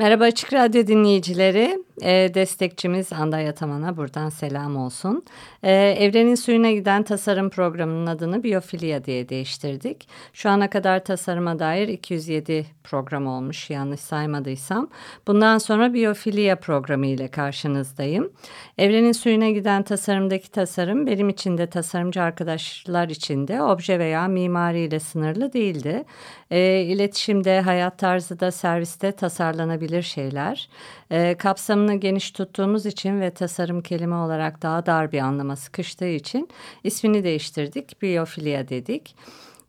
Merhaba Açık Radyo dinleyicileri. E, destekçimiz Anda Yataman'a buradan selam olsun. E, Evrenin Suyuna Giden Tasarım Programı'nın adını Biyofilya diye değiştirdik. Şu ana kadar tasarıma dair 207 program olmuş yanlış saymadıysam. Bundan sonra Biyofilya programı ile karşınızdayım. Evrenin Suyuna Giden Tasarımdaki tasarım benim için de tasarımcı arkadaşlar için de obje veya mimari ile sınırlı değildi. E, iletişimde, hayat tarzı da serviste tasarlanabilir şeyler. E, kapsamını geniş tuttuğumuz için ve tasarım kelime olarak daha dar bir anlama sıkıştığı için ismini değiştirdik. Biyofilya dedik.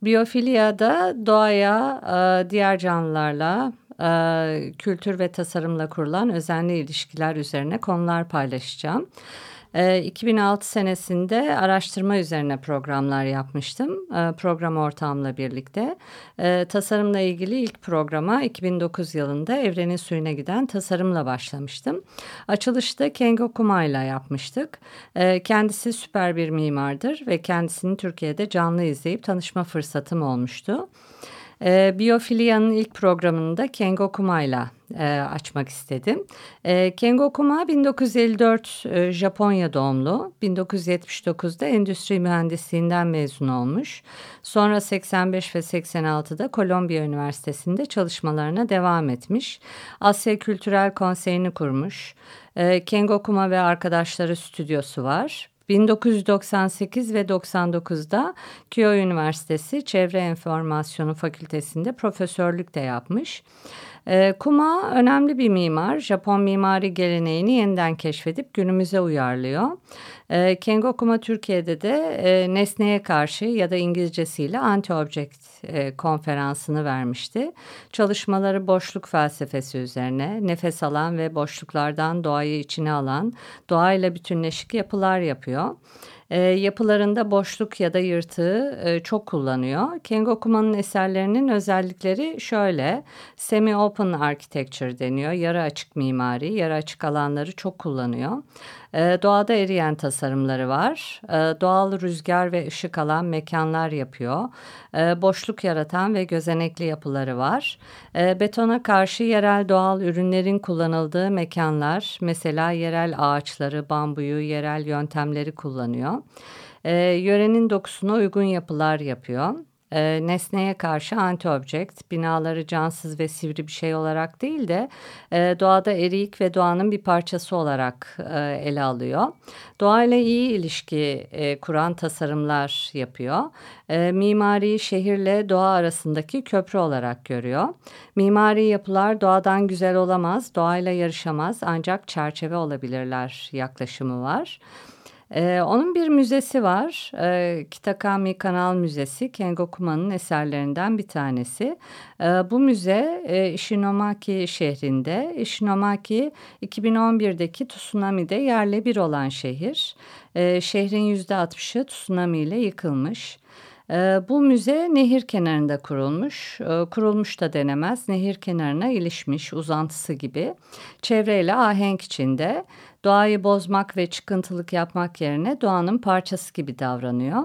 Biyofilya da doğaya, e, diğer canlılarla, e, kültür ve tasarımla kurulan özenli ilişkiler üzerine konular paylaşacağım. 2006 ee, senesinde araştırma üzerine programlar yapmıştım. E, program ortağımla birlikte. E, tasarımla ilgili ilk programa 2009 yılında Evrenin Suyuna Giden Tasarımla başlamıştım. Açılışta Kengo Kuma ile yapmıştık. E, kendisi süper bir mimardır ve kendisini Türkiye'de canlı izleyip tanışma fırsatım olmuştu. E, Biyofilia'nın ilk programında Kengo Kuma'yla e, açmak istedim. E, Kengo Kuma 1954 e, Japonya doğumlu. 1979'da endüstri mühendisliğinden mezun olmuş. Sonra 85 ve 86'da Kolombiya Üniversitesi'nde çalışmalarına devam etmiş. Asya Kültürel Konseyi'ni kurmuş. E, Kengo Kuma ve arkadaşları stüdyosu var. 1998 ve 99'da Kyoto Üniversitesi Çevre Enformasyonu Fakültesi'nde profesörlük de yapmış. E, Kuma önemli bir mimar. Japon mimari geleneğini yeniden keşfedip günümüze uyarlıyor. E, Kengo Kuma Türkiye'de de e, nesneye karşı ya da İngilizcesiyle anti-object e, konferansını vermişti. Çalışmaları boşluk felsefesi üzerine nefes alan ve boşluklardan doğayı içine alan doğayla bütünleşik yapılar yapıyor e, yapılarında boşluk ya da yırtığı e, çok kullanıyor. Kengo Kuma'nın eserlerinin özellikleri şöyle. Semi-open architecture deniyor. Yarı açık mimari, yarı açık alanları çok kullanıyor. E, doğada eriyen tasarımları var. E, doğal rüzgar ve ışık alan mekanlar yapıyor. E, boşluk yaratan ve gözenekli yapıları var. Betona karşı yerel doğal ürünlerin kullanıldığı mekanlar, mesela yerel ağaçları, bambuyu, yerel yöntemleri kullanıyor. Yörenin dokusuna uygun yapılar yapıyor e, nesneye karşı anti-object, binaları cansız ve sivri bir şey olarak değil de e, doğada eriyik ve doğanın bir parçası olarak e, ele alıyor. Doğayla iyi ilişki e, kuran tasarımlar yapıyor. E, mimari şehirle doğa arasındaki köprü olarak görüyor. Mimari yapılar doğadan güzel olamaz, doğayla yarışamaz ancak çerçeve olabilirler yaklaşımı var. Ee, onun bir müzesi var. Ee, Kitakami Kanal Müzesi. Kengo Kuma'nın eserlerinden bir tanesi. Ee, bu müze e, Ishinomaki şehrinde. Ishinomaki 2011'deki tsunami'de yerle bir olan şehir. Ee, şehrin %60'ı tsunami ile yıkılmış. Ee, bu müze nehir kenarında kurulmuş. Ee, kurulmuş da denemez. Nehir kenarına ilişmiş uzantısı gibi. Çevreyle ahenk içinde doğayı bozmak ve çıkıntılık yapmak yerine doğanın parçası gibi davranıyor.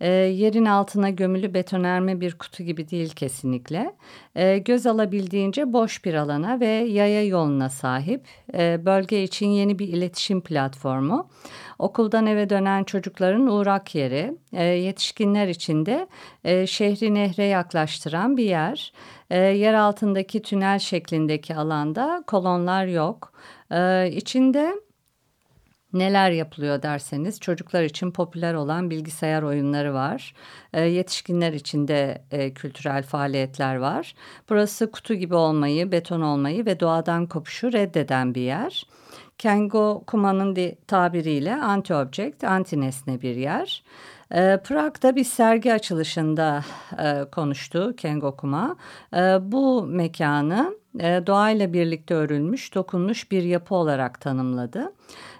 E, yerin altına gömülü betonerme bir kutu gibi değil kesinlikle. E, göz alabildiğince boş bir alana ve yaya yoluna sahip. E, bölge için yeni bir iletişim platformu. Okuldan eve dönen çocukların uğrak yeri. E, yetişkinler için de e, şehri nehre yaklaştıran bir yer. E, yer altındaki tünel şeklindeki alanda kolonlar yok. E, içinde Neler yapılıyor derseniz çocuklar için popüler olan bilgisayar oyunları var. E, yetişkinler için de e, kültürel faaliyetler var. Burası kutu gibi olmayı, beton olmayı ve doğadan kopuşu reddeden bir yer. Kengo Kuma'nın tabiriyle anti-object, anti-nesne bir yer. E, Prag'da bir sergi açılışında e, konuştu Kengo Kuma. E, bu mekanı doğayla birlikte örülmüş, dokunmuş bir yapı olarak tanımladı.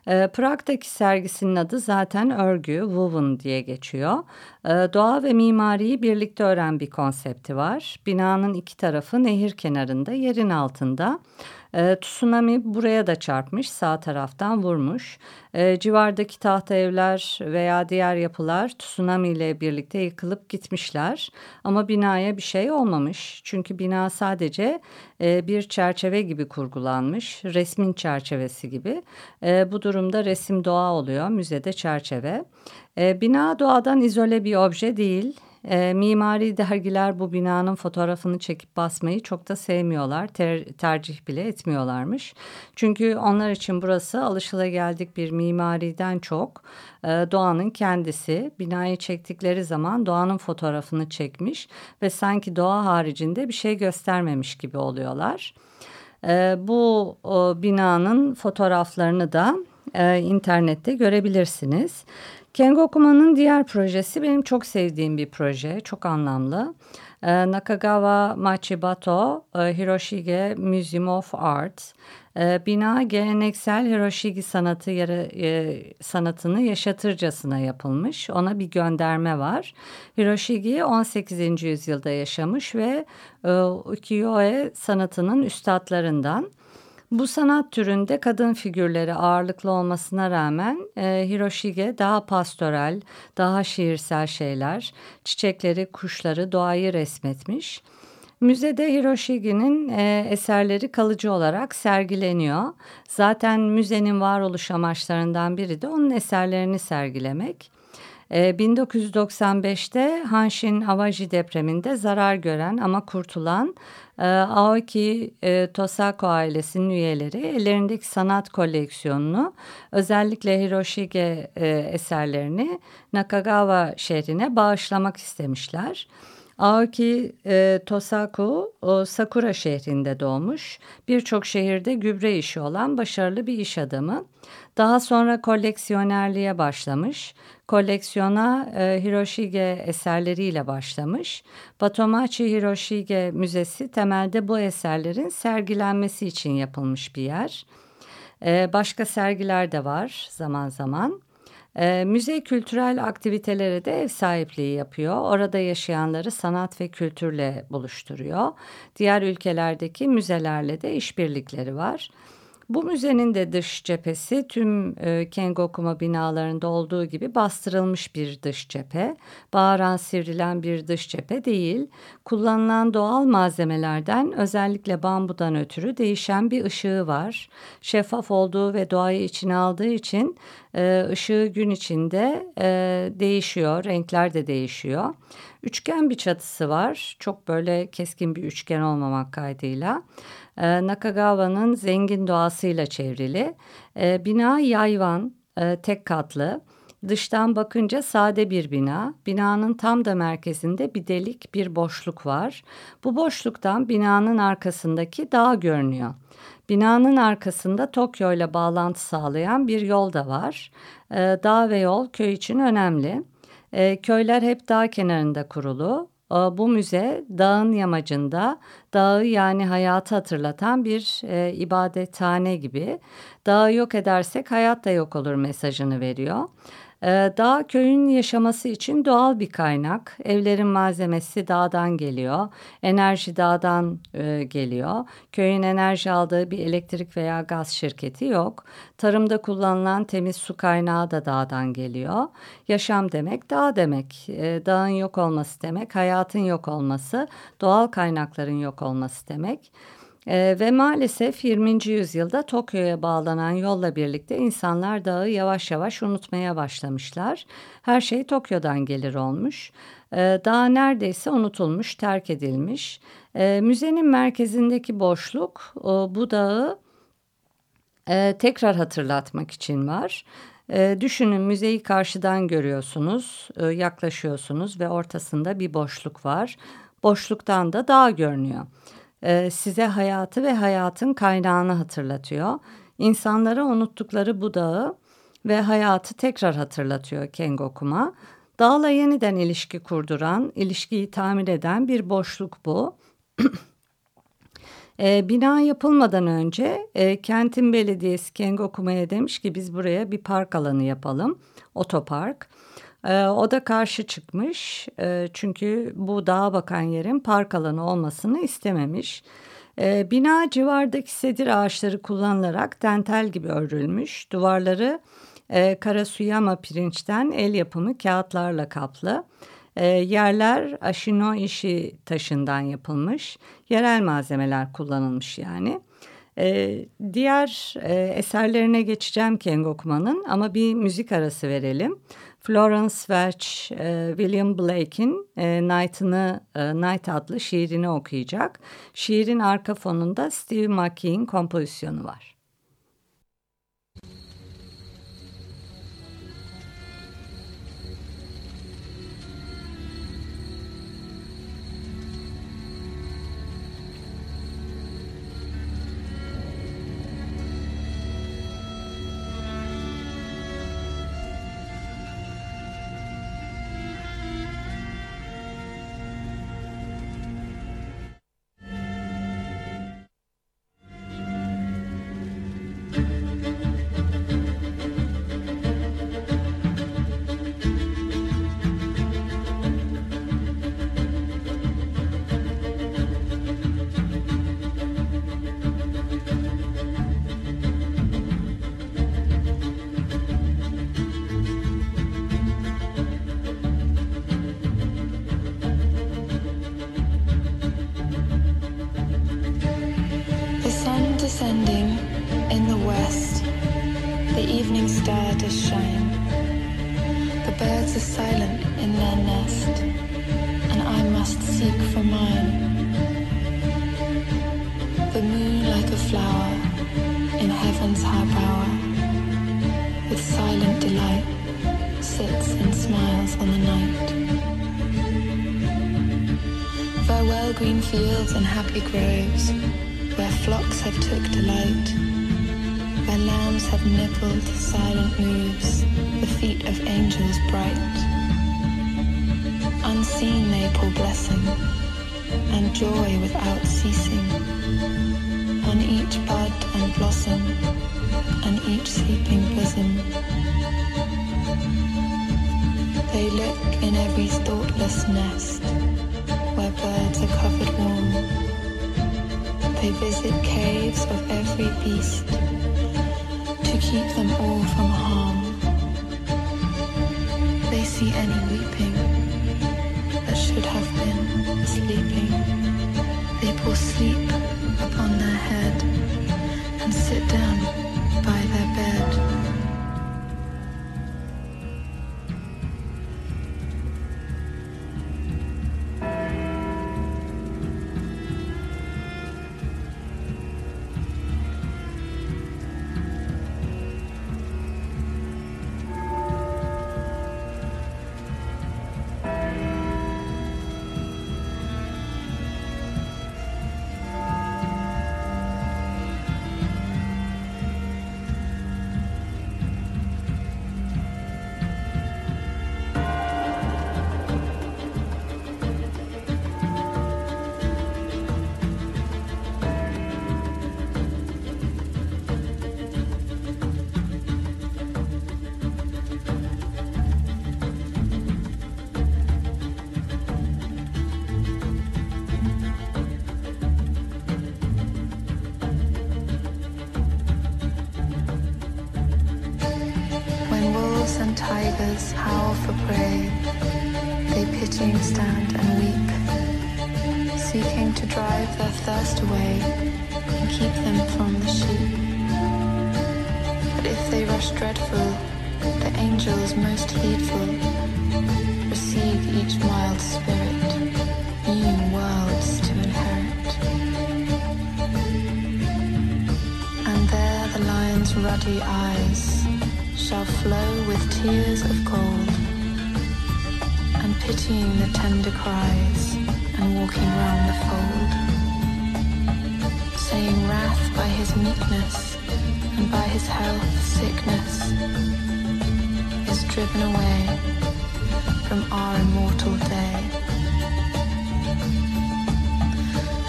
E, Prag'daki sergisinin adı zaten örgü, woven diye geçiyor. E, doğa ve mimariyi birlikte öğren bir konsepti var. Binanın iki tarafı nehir kenarında, yerin altında. E, tsunami buraya da çarpmış, sağ taraftan vurmuş. E, civardaki tahta evler veya diğer yapılar tsunami ile birlikte yıkılıp gitmişler. Ama binaya bir şey olmamış. Çünkü bina sadece e, bir çerçeve gibi kurgulanmış, resmin çerçevesi gibi. E, bu durumda resim doğa oluyor, müzede çerçeve. E, bina doğadan izole bir obje değil. E, mimari dergiler bu binanın fotoğrafını çekip basmayı çok da sevmiyorlar. Ter, tercih bile etmiyorlarmış. Çünkü onlar için burası alışılageldik bir mimariden çok e, doğanın kendisi. Binayı çektikleri zaman doğanın fotoğrafını çekmiş ve sanki doğa haricinde bir şey göstermemiş gibi oluyorlar. E, bu o, binanın fotoğraflarını da e, internette görebilirsiniz. Kengokuma'nın diğer projesi benim çok sevdiğim bir proje, çok anlamlı. E, Nakagawa Machibato e, Hiroshige Museum of Art. E, bina geleneksel Hiroshige sanatı yara, e, sanatını yaşatırcasına yapılmış. Ona bir gönderme var. Hiroshige 18. yüzyılda yaşamış ve e, ukiyo-e sanatının üstadlarından. Bu sanat türünde kadın figürleri ağırlıklı olmasına rağmen e, Hiroshige daha pastoral, daha şiirsel şeyler, çiçekleri, kuşları, doğayı resmetmiş. Müzede Hiroshige'nin e, eserleri kalıcı olarak sergileniyor. Zaten müzenin varoluş amaçlarından biri de onun eserlerini sergilemek. 1995'te e, Hanshin Awaji depreminde zarar gören ama kurtulan e, Aoki e, Tosako ailesinin üyeleri ellerindeki sanat koleksiyonunu özellikle Hiroshige eserlerini Nakagawa şehrine bağışlamak istemişler. Aoki e, Tosaku o, Sakura şehrinde doğmuş. Birçok şehirde gübre işi olan başarılı bir iş adamı. Daha sonra koleksiyonerliğe başlamış. Koleksiyona e, Hiroshige eserleriyle başlamış. Batomachi Hiroshige Müzesi temelde bu eserlerin sergilenmesi için yapılmış bir yer. E, başka sergiler de var zaman zaman. E, müze kültürel aktivitelere de ev sahipliği yapıyor. Orada yaşayanları sanat ve kültürle buluşturuyor. Diğer ülkelerdeki müzelerle de işbirlikleri var. Bu müzenin de dış cephesi tüm e, Kengo binalarında olduğu gibi bastırılmış bir dış cephe. Bağıran sivrilen bir dış cephe değil. Kullanılan doğal malzemelerden özellikle bambudan ötürü değişen bir ışığı var. Şeffaf olduğu ve doğayı içine aldığı için e, ışığı gün içinde e, değişiyor. Renkler de değişiyor. Üçgen bir çatısı var. Çok böyle keskin bir üçgen olmamak kaydıyla. E, Nakagawa'nın zengin doğasıyla çevrili. E, bina yayvan, e, tek katlı. Dıştan bakınca sade bir bina. Binanın tam da merkezinde bir delik, bir boşluk var. Bu boşluktan binanın arkasındaki dağ görünüyor. Binanın arkasında Tokyo ile bağlantı sağlayan bir yol da var. E, dağ ve yol köy için önemli. E, köyler hep dağ kenarında kurulu. E, bu müze dağın yamacında dağı yani hayatı hatırlatan bir e, ibadethane gibi. Dağı yok edersek hayat da yok olur mesajını veriyor. Ee, dağ köyün yaşaması için doğal bir kaynak. Evlerin malzemesi dağdan geliyor. Enerji dağdan e, geliyor. Köyün enerji aldığı bir elektrik veya gaz şirketi yok. Tarımda kullanılan temiz su kaynağı da dağdan geliyor. Yaşam demek dağ demek. E, dağın yok olması demek, hayatın yok olması, doğal kaynakların yok olması demek. E, ve maalesef 20. yüzyılda Tokyo'ya bağlanan yolla birlikte insanlar dağı yavaş yavaş unutmaya başlamışlar. Her şey Tokyo'dan gelir olmuş. E, dağ neredeyse unutulmuş, terk edilmiş. E, müzenin merkezindeki boşluk e, bu dağı e, tekrar hatırlatmak için var. E, düşünün müzeyi karşıdan görüyorsunuz, e, yaklaşıyorsunuz ve ortasında bir boşluk var. Boşluktan da dağ görünüyor. E, size hayatı ve hayatın kaynağını hatırlatıyor. insanlara unuttukları bu dağı ve hayatı tekrar hatırlatıyor Kengokuma. Dağla yeniden ilişki kurduran, ilişkiyi tamir eden bir boşluk bu. E, bina yapılmadan önce e, kentin belediyesi Kengokuma'ya demiş ki biz buraya bir park alanı yapalım, otopark. E, o da karşı çıkmış e, çünkü bu dağa bakan yerin park alanı olmasını istememiş. E, bina civardaki sedir ağaçları kullanılarak dentel gibi örülmüş. Duvarları e, karasuyama pirinçten el yapımı kağıtlarla kaplı. E, yerler aşino işi taşından yapılmış. Yerel malzemeler kullanılmış yani. E, diğer e, eserlerine geçeceğim Kengokuma'nın ama bir müzik arası verelim. Florence Welch, e, William Blake'in e, Night'ını, e, Night adlı şiirini okuyacak. Şiirin arka fonunda Steve McKee'in kompozisyonu var. Fields and happy groves, where flocks have took delight, where lambs have nibbled silent moves, the feet of angels bright. Unseen they pour blessing and joy without ceasing on each bud and blossom and each sleeping bosom. They look in every thoughtless nest where birds are covered warm. They visit caves of every beast to keep them all from harm. Thirst away and keep them from the sheep. But if they rush dreadful, the angels most heedful receive each mild spirit, new worlds to inherit. And there the lion's ruddy eyes shall flow with tears of gold, and pitying the tender cries, and walking round the fold, saying wrath by his meekness, and by his health sickness is driven away from our immortal day.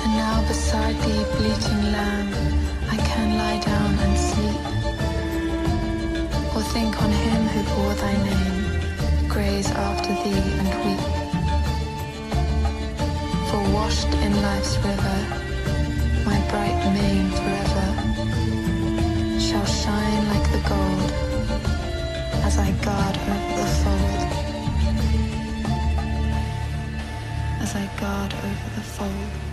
And now beside thee, bleating lamb, I can lie down and sleep, or think on him who bore thy name, graze after thee and weep. For washed in life's river, bright mane forever shall shine like the gold as I guard over the fold. As I guard over the fold.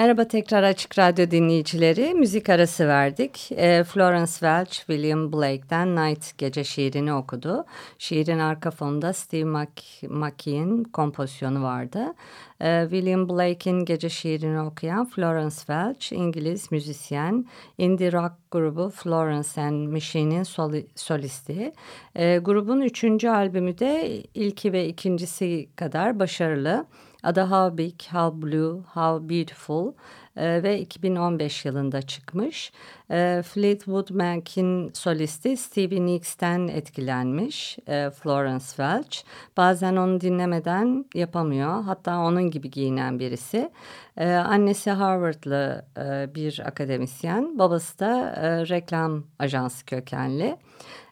Merhaba tekrar Açık Radyo dinleyicileri. Müzik arası verdik. E, Florence Welch, William Blake'den Night Gece şiirini okudu. Şiirin arka fonunda Steve McKee'in kompozisyonu vardı. E, William Blake'in gece şiirini okuyan Florence Welch, İngiliz müzisyen, indie rock grubu Florence and Machine'in soli, solisti. E, grubun üçüncü albümü de ilki ve ikincisi kadar başarılı. Adı How Big, How Blue, How Beautiful e, ve 2015 yılında çıkmış. E, Fleetwood Mac'in solisti Stevie Nicks'ten etkilenmiş e, Florence Welch. Bazen onu dinlemeden yapamıyor. Hatta onun gibi giyinen birisi. Annesi Harvard'lı bir akademisyen. Babası da reklam ajansı kökenli.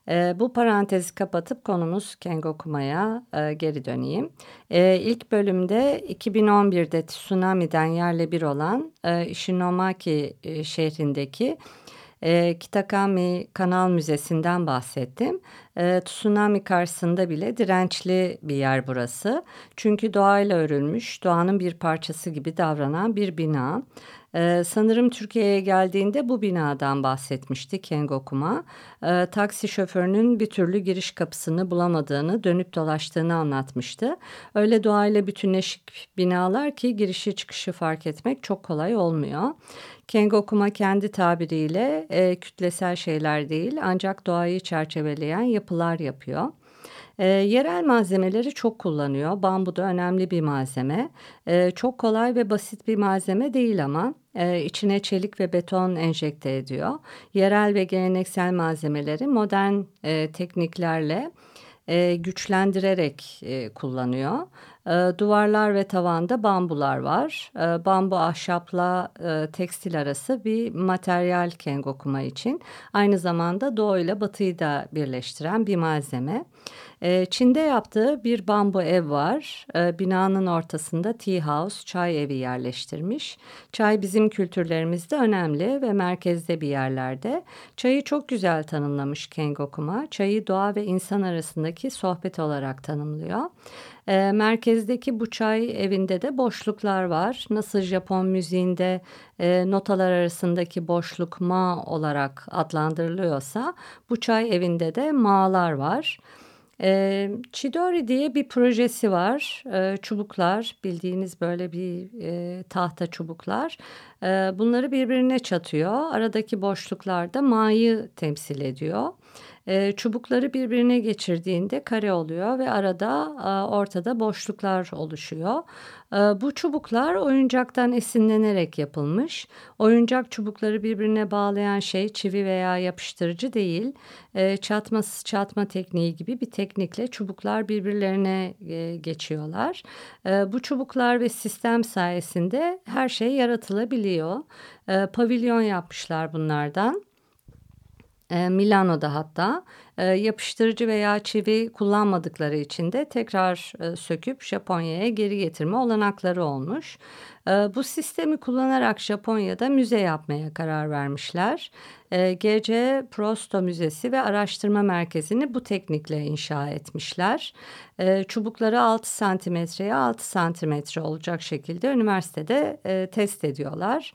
E, bu parantezi kapatıp konumuz Kengo Kuma'ya e, geri döneyim. E, ilk bölümde 2011'de tsunami'den yerle bir olan e, Ishinomaki e, şehrindeki e, Kitakami Kanal Müzesi'nden bahsettim. E, tsunami karşısında bile dirençli bir yer burası. Çünkü doğayla örülmüş, doğanın bir parçası gibi davranan bir bina. Ee, sanırım Türkiye'ye geldiğinde bu binadan bahsetmişti Kengokuma. Ee, taksi şoförünün bir türlü giriş kapısını bulamadığını, dönüp dolaştığını anlatmıştı. Öyle doğayla bütünleşik binalar ki girişi çıkışı fark etmek çok kolay olmuyor. Kengokuma kendi tabiriyle e, kütlesel şeyler değil ancak doğayı çerçeveleyen yapılar yapıyor. E, yerel malzemeleri çok kullanıyor. Bambu da önemli bir malzeme. E, çok kolay ve basit bir malzeme değil ama e, içine çelik ve beton enjekte ediyor. Yerel ve geleneksel malzemeleri modern e, tekniklerle e, güçlendirerek e, kullanıyor. E, duvarlar ve tavanda bambular var. E, bambu ahşapla e, tekstil arası bir materyal kengokuma için. Aynı zamanda doğu ile batıyı da birleştiren bir malzeme. E, Çin'de yaptığı bir bambu ev var. Binanın ortasında tea house, çay evi yerleştirmiş. Çay bizim kültürlerimizde önemli ve merkezde bir yerlerde. Çayı çok güzel tanımlamış Kengokuma. Çayı doğa ve insan arasındaki sohbet olarak tanımlıyor. E, merkezdeki bu çay evinde de boşluklar var. Nasıl Japon müziğinde e, notalar arasındaki boşluk ma olarak adlandırılıyorsa bu çay evinde de ma'lar var. E, Chidori diye bir projesi var. E, çubuklar bildiğiniz böyle bir e, tahta çubuklar. E, bunları birbirine çatıyor. Aradaki boşluklar da ma'yı temsil ediyor. E, çubukları birbirine geçirdiğinde kare oluyor ve arada e, ortada boşluklar oluşuyor. E, bu çubuklar oyuncaktan esinlenerek yapılmış. Oyuncak çubukları birbirine bağlayan şey çivi veya yapıştırıcı değil. E, çatması çatma tekniği gibi bir teknikle çubuklar birbirlerine e, geçiyorlar. Bu çubuklar ve sistem sayesinde her şey yaratılabiliyor. E, pavilyon yapmışlar bunlardan Milano'da hatta e, yapıştırıcı veya çivi kullanmadıkları için de tekrar e, söküp Japonya'ya geri getirme olanakları olmuş. E, bu sistemi kullanarak Japonya'da müze yapmaya karar vermişler. E, GC Prosto Müzesi ve Araştırma Merkezi'ni bu teknikle inşa etmişler. Çubukları 6 santimetreye 6 santimetre olacak şekilde üniversitede test ediyorlar.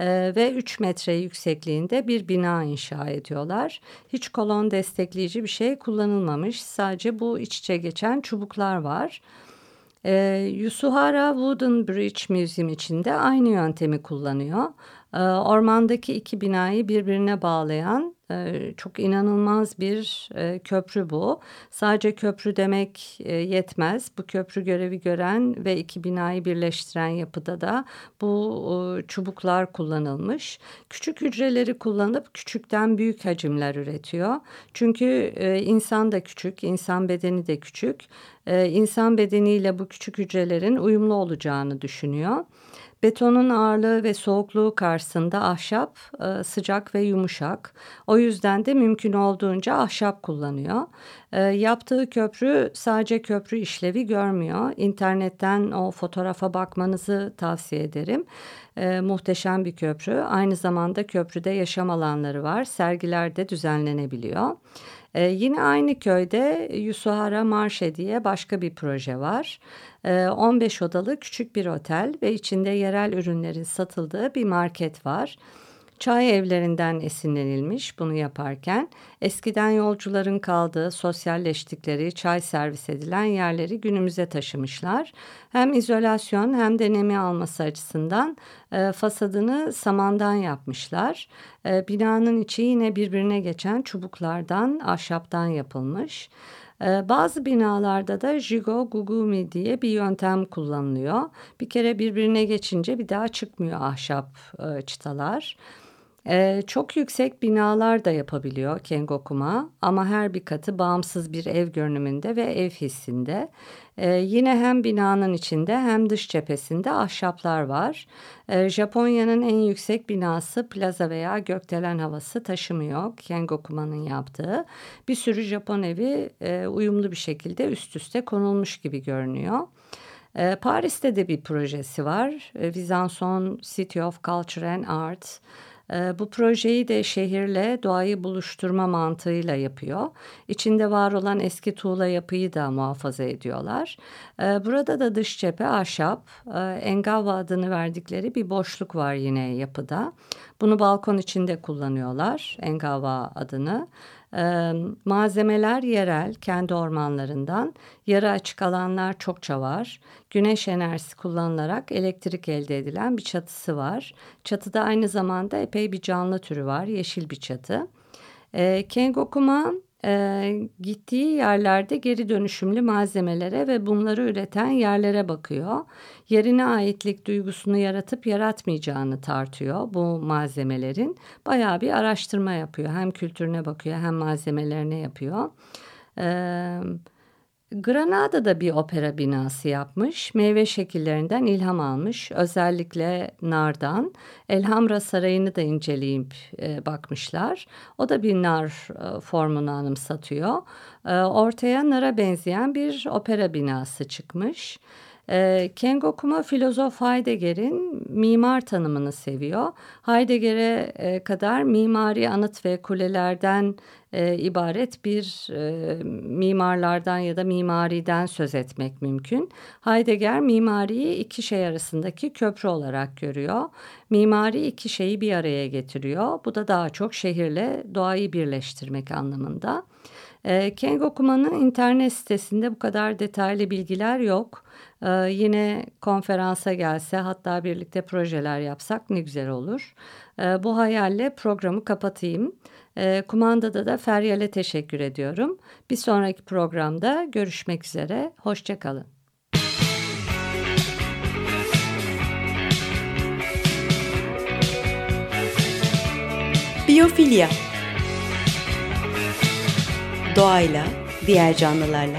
Ve 3 metre yüksekliğinde bir bina inşa ediyorlar. Hiç kolon destekleyici bir şey kullanılmamış. Sadece bu iç içe geçen çubuklar var. E, Yusuhara Wooden Bridge Museum içinde aynı yöntemi kullanıyor. E, ormandaki iki binayı birbirine bağlayan çok inanılmaz bir e, köprü bu. Sadece köprü demek e, yetmez. Bu köprü görevi gören ve iki binayı birleştiren yapıda da bu çubuklar kullanılmış. Küçük hücreleri kullanıp küçükten büyük hacimler üretiyor. Çünkü e, insan da küçük, insan bedeni de küçük. İnsan bedeniyle bu küçük hücrelerin uyumlu olacağını düşünüyor. Betonun ağırlığı ve soğukluğu karşısında ahşap e, sıcak ve yumuşak. O yüzden de mümkün olduğunca ahşap kullanıyor. E, yaptığı köprü sadece köprü işlevi görmüyor. İnternetten o fotoğrafa bakmanızı tavsiye ederim. E, muhteşem bir köprü. Aynı zamanda köprüde yaşam alanları var. Sergiler de düzenlenebiliyor. Ee, yine aynı köyde Yusuhara Marşe diye başka bir proje var. Ee, 15 odalı küçük bir otel ve içinde yerel ürünlerin satıldığı bir market var. Çay evlerinden esinlenilmiş bunu yaparken eskiden yolcuların kaldığı, sosyalleştikleri, çay servis edilen yerleri günümüze taşımışlar. Hem izolasyon hem de nemi alması açısından e, fasadını samandan yapmışlar. E, binanın içi yine birbirine geçen çubuklardan, ahşaptan yapılmış. E, bazı binalarda da jigo gugumi diye bir yöntem kullanılıyor. Bir kere birbirine geçince bir daha çıkmıyor ahşap e, çıtalar. Ee, çok yüksek binalar da yapabiliyor Kengokuma ama her bir katı bağımsız bir ev görünümünde ve ev hissinde. Ee, yine hem binanın içinde hem dış cephesinde ahşaplar var. Ee, Japonya'nın en yüksek binası plaza veya gökdelen havası taşımıyor Kengokuma'nın yaptığı. Bir sürü Japon evi e, uyumlu bir şekilde üst üste konulmuş gibi görünüyor. Ee, Paris'te de bir projesi var. Ee, Vizanson City of Culture and Art. Ee, bu projeyi de şehirle doğayı buluşturma mantığıyla yapıyor. İçinde var olan eski tuğla yapıyı da muhafaza ediyorlar. Ee, burada da dış cephe ahşap, e, Engawa adını verdikleri bir boşluk var yine yapıda. Bunu balkon içinde kullanıyorlar, Engawa adını. Ee, malzemeler yerel, kendi ormanlarından. Yarı açık alanlar çokça var. Güneş enerjisi kullanılarak elektrik elde edilen bir çatısı var. Çatıda aynı zamanda epey bir canlı türü var, yeşil bir çatı. Ee, Kengokuma e, gittiği yerlerde geri dönüşümlü malzemelere ve bunları üreten yerlere bakıyor. Yerine aitlik duygusunu yaratıp yaratmayacağını tartıyor bu malzemelerin. Bayağı bir araştırma yapıyor. Hem kültürüne bakıyor hem malzemelerine yapıyor. Evet. Granada'da bir opera binası yapmış. Meyve şekillerinden ilham almış. Özellikle nardan. Elhamra Sarayı'nı da inceleyip e, bakmışlar. O da bir nar e, formunu anımsatıyor. E, ortaya nara benzeyen bir opera binası çıkmış. E, Kengo Kuma filozof Heidegger'in mimar tanımını seviyor. Heidegger'e e, kadar mimari anıt ve kulelerden e, ibaret bir e, mimarlardan ya da mimariden söz etmek mümkün. Heidegger mimariyi iki şey arasındaki köprü olarak görüyor. Mimari iki şeyi bir araya getiriyor. Bu da daha çok şehirle doğayı birleştirmek anlamında. E, Kengo Kuma'nın internet sitesinde bu kadar detaylı bilgiler yok. E, yine konferansa gelse hatta birlikte projeler yapsak ne güzel olur. E, bu hayalle programı kapatayım. E, kumandada da Feryal'e teşekkür ediyorum. Bir sonraki programda görüşmek üzere. Hoşçakalın. Biyofilya Doğayla, diğer canlılarla,